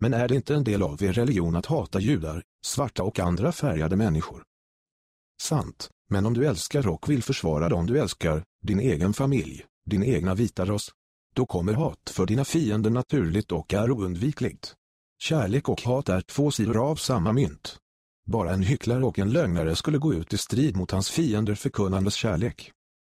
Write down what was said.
Men är det inte en del av er religion att hata judar, svarta och andra färgade människor? Sant, men om du älskar och vill försvara dem du älskar, din egen familj, din egna vita ras, då kommer hat för dina fiender naturligt och är oundvikligt. Kärlek och hat är två sidor av samma mynt. Bara en hycklare och en lögnare skulle gå ut i strid mot hans fiender förkunnandes kärlek.